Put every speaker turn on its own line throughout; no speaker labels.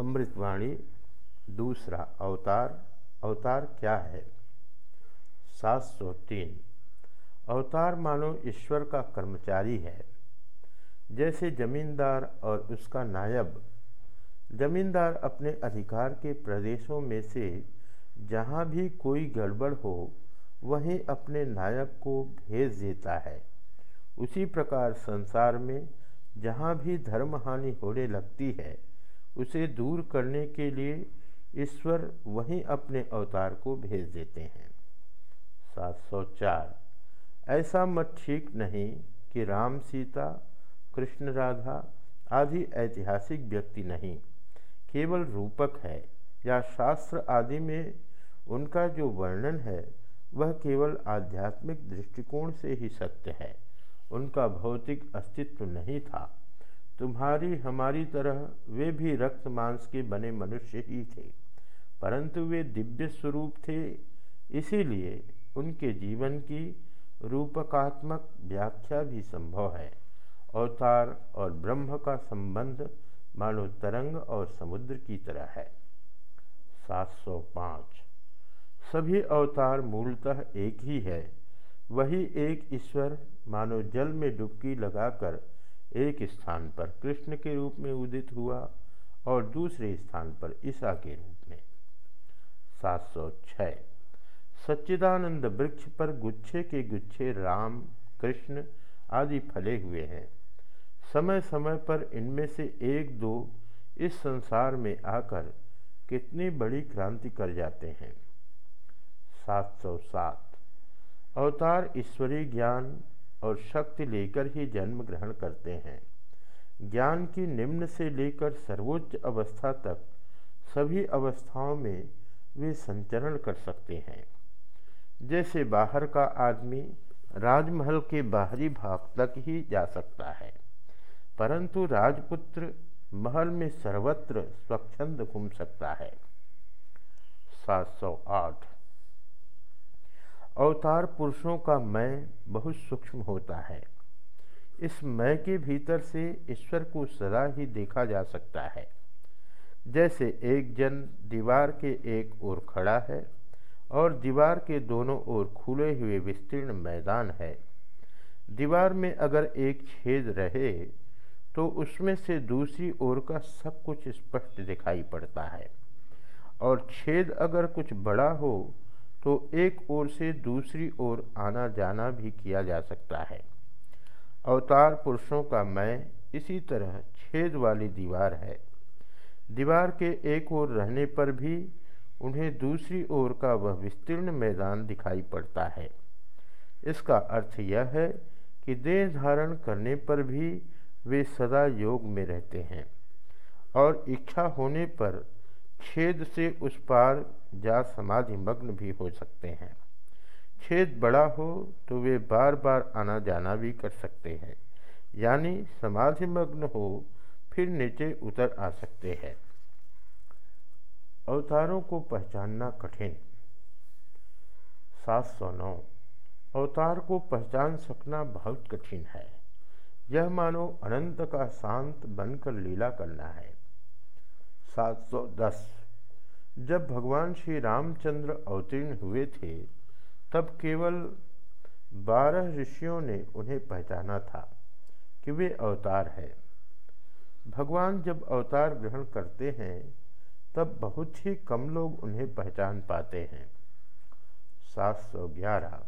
अमृतवाणी, दूसरा अवतार। अवतार क्या है? सात सौ तीन। अवतार मानो ईश्वर का कर्मचारी है। जैसे जमींदार और उसका नायब। जमींदार अपने अधिकार के प्रदेशों में से जहाँ भी कोई गड़बड़ हो, वहीं अपने नायब को भेज देता है। उसी प्रकार संसार में जहाँ भी धर्म हानि होने लगती है उसे दूर करने के लिए ईश्वर वहीं अपने अवतार को भेज देते हैं। 704 ऐसा मत ठीक नहीं कि राम, सीता, कृष्ण, राधा आदि ऐतिहासिक व्यक्ति नहीं। केवल रूपक है या शास्त्र आदि में उनका जो वर्णन है, वह केवल आध्यात्मिक दृष्टिकोण से ही सत्य है। उनका भौतिक अस्तित्व नहीं था। तुम्हारी, हमारी तरह वे भी रक्त मांस के बने मनुष्य ही थे, परंतु वे दिव्य स्वरूप थे। इसीलिए उनके जीवन की रूपकात्मक व्याख्या भी संभव है। अवतार और ब्रह्म का संबंध मानो तरंग और समुद्र की तरह है। 705 सभी अवतार मूलतः एक ही है। वही एक ईश्वर मानो जल में डुबकी लगाकर एक स्थान पर कृष्ण के रूप में उदित हुआ और दूसरे स्थान पर ईसा के रूप में। 706 सच्चिदानंद वृक्ष पर गुच्छे के गुच्छे राम, कृष्ण आदि फले हुए हैं। समय समय पर इनमें से एक दो इस संसार में आकर कितनी बड़ी क्रांति कर जाते हैं। 707 अवतार ईश्वरीय ज्ञान और शक्ति लेकर ही जन्म ग्रहण करते हैं। ज्ञान की निम्न से लेकर सर्वोच्च अवस्था तक सभी अवस्थाओं में वे संचरण कर सकते हैं। जैसे बाहर का आदमी राजमहल के बाहरी भाग तक ही जा सकता है, परंतु राजपुत्र महल में सर्वत्र स्वच्छंद घूम सकता है। 708 अवतार पुरुषों का मैं बहुत सूक्ष्म होता है। इस मैं के भीतर से ईश्वर को सदा ही देखा जा सकता है। जैसे एक जन दीवार के एक ओर खड़ा है और दीवार के दोनों ओर खुले हुए विस्तीर्ण मैदान है। दीवार में अगर एक छेद रहे तो उसमें से दूसरी ओर का सब कुछ स्पष्ट दिखाई पड़ता है। और छेद अगर कुछ बड़ा हो तो एक ओर से दूसरी ओर आना जाना भी किया जा सकता है। अवतार पुरुषों का मैं इसी तरह छेद वाली दीवार है। दीवार के एक ओर रहने पर भी उन्हें दूसरी ओर का वह विस्तीर्ण मैदान दिखाई पड़ता है। इसका अर्थ यह है कि देह धारण करने पर भी वे सदा योग में रहते हैं और इच्छा होने पर छेद से उस पार जा समाधि मग्न भी हो सकते हैं। छेद बड़ा हो तो वे बार बार आना जाना भी कर सकते हैं। यानी समाधि मग्न हो, फिर नीचे उतर आ सकते हैं। अवतारों को पहचानना कठिन। सात सौ नौ। अवतार को पहचान सकना बहुत कठिन है। यह मानो अनंत का शांत बनकर लीला करना है। सात सौ दस। जब भगवान श्री रामचंद्र अवतीर्ण हुए थे, तब केवल बारह ऋषियों ने उन्हें पहचाना था कि वे अवतार है। भगवान जब अवतार ग्रहण करते हैं, तब बहुत ही कम लोग उन्हें पहचान पाते हैं। 711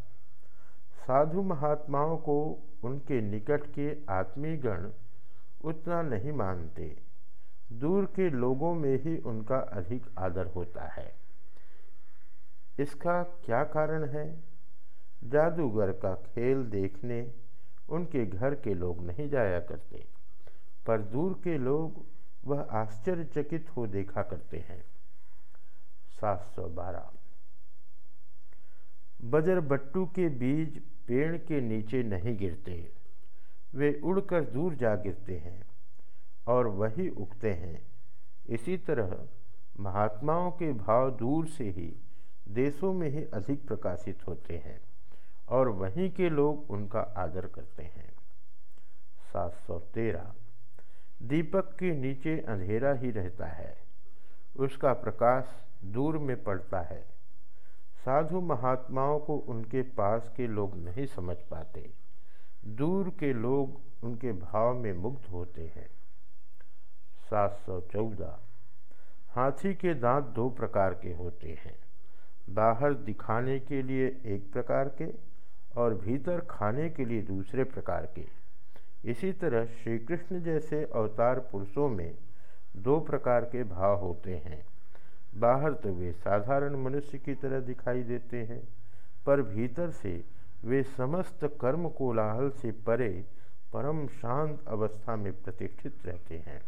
साधु महात्माओं को उनके निकट के आत्मीगण उतना नहीं मानते। दूर के लोगों में ही उनका अधिक आदर होता है। इसका क्या कारण है? जादूगर का खेल देखने, उनके घर के लोग नहीं जाया करते, पर दूर के लोग वह आश्चर्यचकित हो देखा करते हैं। 712 बजर बट्टू के बीज पेड़ के नीचे नहीं गिरते, वे उड़कर दूर जा गिरते हैं। और वही उगते हैं। इसी तरह महात्माओं के भाव दूर से ही देशों में ही अधिक प्रकाशित होते हैं और वहीं के लोग उनका आदर करते हैं। सात सौ तेरह। दीपक के नीचे अंधेरा ही रहता है। उसका प्रकाश दूर में पड़ता है। साधु महात्माओं को उनके पास के लोग नहीं समझ पाते। दूर के लोग उनके भाव में मुग्ध होते हैं। सात सौ चौदह। हाथी के दांत दो प्रकार के होते हैं। बाहर दिखाने के लिए एक प्रकार के और भीतर खाने के लिए दूसरे प्रकार के। इसी तरह श्री कृष्ण जैसे अवतार पुरुषों में दो प्रकार के भाव होते हैं। बाहर तो वे साधारण मनुष्य की तरह दिखाई देते हैं, पर भीतर से वे समस्त कर्म कोलाहल से परे, परम शांत अवस्था में प्रतिष्ठित रहते हैं।